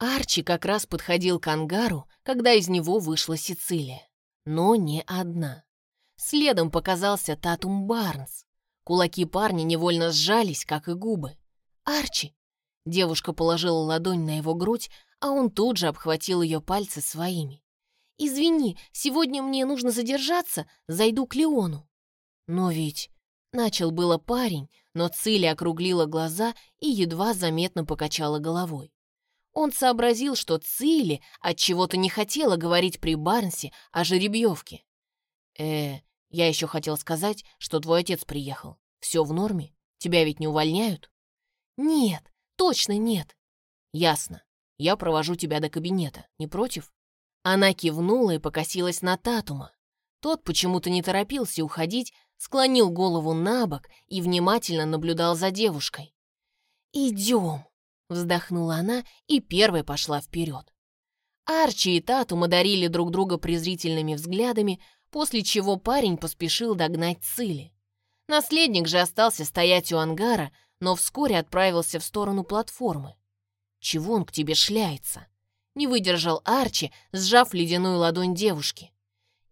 Арчи как раз подходил к ангару, когда из него вышла Сицилия. Но не одна. Следом показался Татум Барнс. Кулаки парня невольно сжались, как и губы. «Арчи!» Девушка положила ладонь на его грудь, а он тут же обхватил ее пальцы своими. «Извини, сегодня мне нужно задержаться, зайду к Леону». «Но ведь...» Начал было парень, но Циля округлила глаза и едва заметно покачала головой. Он сообразил, что Цили от чего то не хотела говорить при Барнсе о жеребьевке. «Э, я еще хотел сказать, что твой отец приехал. Все в норме? Тебя ведь не увольняют?» «Нет, точно нет». «Ясно. Я провожу тебя до кабинета. Не против?» Она кивнула и покосилась на Татума. Тот почему-то не торопился уходить, склонил голову на бок и внимательно наблюдал за девушкой. «Идем», — вздохнула она и первой пошла вперед. Арчи и Татум одарили друг друга презрительными взглядами, после чего парень поспешил догнать Цили. Наследник же остался стоять у ангара, но вскоре отправился в сторону платформы. «Чего он к тебе шляется?» Не выдержал Арчи, сжав ледяную ладонь девушки.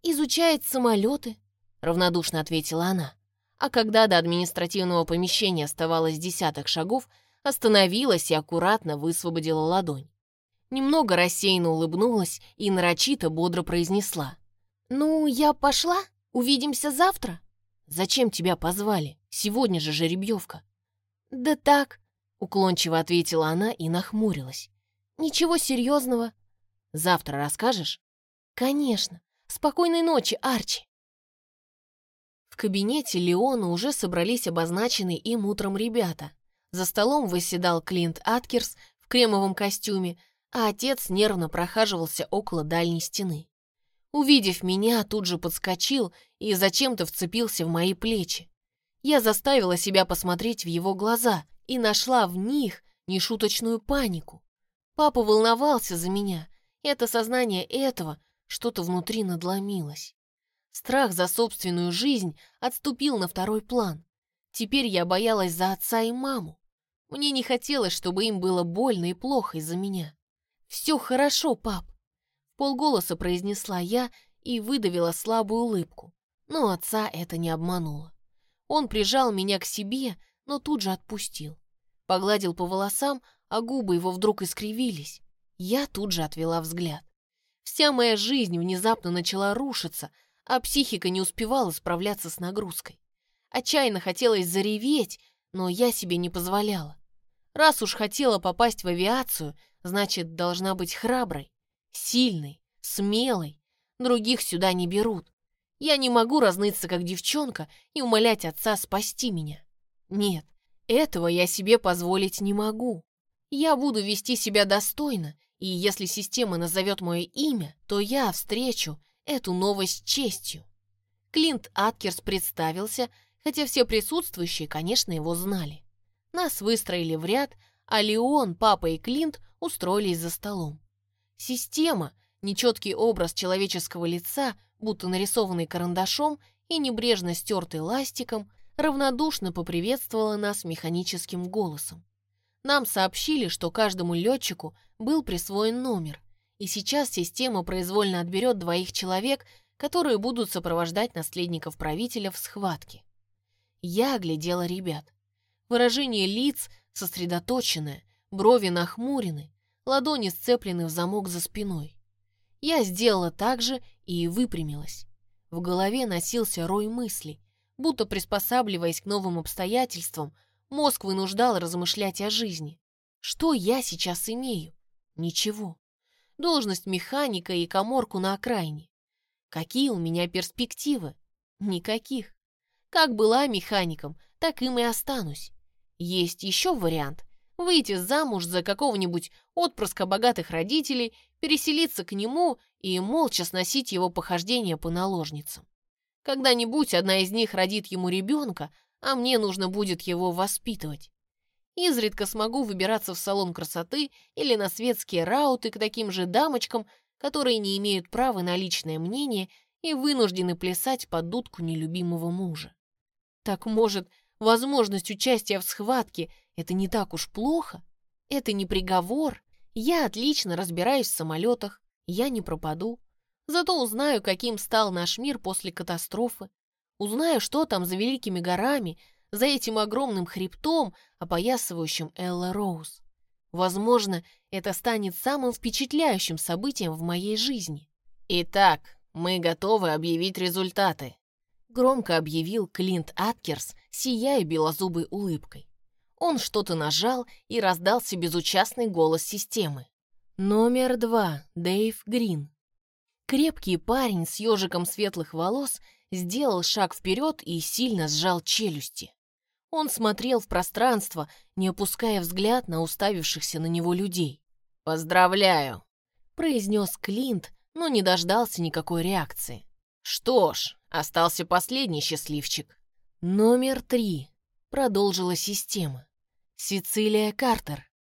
«Изучает самолеты», — равнодушно ответила она. А когда до административного помещения оставалось десяток шагов, остановилась и аккуратно высвободила ладонь. Немного рассеянно улыбнулась и нарочито бодро произнесла. «Ну, я пошла. Увидимся завтра». «Зачем тебя позвали? Сегодня же жеребьевка». «Да так», — уклончиво ответила она и нахмурилась. «Ничего серьезного». «Завтра расскажешь?» «Конечно. Спокойной ночи, Арчи». В кабинете Леона уже собрались обозначенные им утром ребята. За столом выседал Клинт Аткерс в кремовом костюме, а отец нервно прохаживался около дальней стены. Увидев меня, тут же подскочил и зачем-то вцепился в мои плечи. Я заставила себя посмотреть в его глаза и нашла в них нешуточную панику. Папа волновался за меня, и это сознание этого что-то внутри надломилось. Страх за собственную жизнь отступил на второй план. Теперь я боялась за отца и маму. Мне не хотелось, чтобы им было больно и плохо из-за меня. «Все хорошо, пап», — полголоса произнесла я и выдавила слабую улыбку. Но отца это не обмануло. Он прижал меня к себе, но тут же отпустил. Погладил по волосам, а губы его вдруг искривились. Я тут же отвела взгляд. Вся моя жизнь внезапно начала рушиться, а психика не успевала справляться с нагрузкой. Отчаянно хотелось зареветь, но я себе не позволяла. Раз уж хотела попасть в авиацию, значит, должна быть храброй, сильной, смелой. Других сюда не берут. Я не могу разныться, как девчонка, и умолять отца спасти меня. Нет, этого я себе позволить не могу. Я буду вести себя достойно, и если система назовет мое имя, то я встречу эту новость честью. Клинт Аткерс представился, хотя все присутствующие, конечно, его знали. Нас выстроили в ряд, а Леон, папа и Клинт устроились за столом. Система, нечеткий образ человеческого лица, будто нарисованный карандашом и небрежно стертый ластиком, равнодушно поприветствовала нас механическим голосом. Нам сообщили, что каждому летчику был присвоен номер, и сейчас система произвольно отберет двоих человек, которые будут сопровождать наследников правителя в схватке. Я оглядела ребят. Выражение лиц сосредоточенное, брови нахмурены, ладони сцеплены в замок за спиной. Я сделала так же и выпрямилась. В голове носился рой мыслей, будто приспосабливаясь к новым обстоятельствам, Мозг вынуждал размышлять о жизни. Что я сейчас имею? Ничего. Должность механика и коморку на окраине. Какие у меня перспективы? Никаких. Как была механиком, так им и останусь. Есть еще вариант – выйти замуж за какого-нибудь отпрыска богатых родителей, переселиться к нему и молча сносить его похождения по наложницам. Когда-нибудь одна из них родит ему ребенка, а мне нужно будет его воспитывать. Изредка смогу выбираться в салон красоты или на светские рауты к таким же дамочкам, которые не имеют права на личное мнение и вынуждены плясать под дудку нелюбимого мужа. Так может, возможность участия в схватке — это не так уж плохо? Это не приговор? Я отлично разбираюсь в самолетах, я не пропаду. Зато узнаю, каким стал наш мир после катастрофы. Узнаю, что там за великими горами, за этим огромным хребтом, опоясывающим Элла Роуз. Возможно, это станет самым впечатляющим событием в моей жизни. Итак, мы готовы объявить результаты. Громко объявил Клинт Аткерс, сияя белозубой улыбкой. Он что-то нажал, и раздался безучастный голос системы. Номер два. Дэйв Грин. Крепкий парень с ежиком светлых волос сделал шаг вперед и сильно сжал челюсти. Он смотрел в пространство, не опуская взгляд на уставившихся на него людей. «Поздравляю!» — произнес Клинт, но не дождался никакой реакции. «Что ж, остался последний счастливчик». «Номер три», — продолжила система. «Сицилия Картер».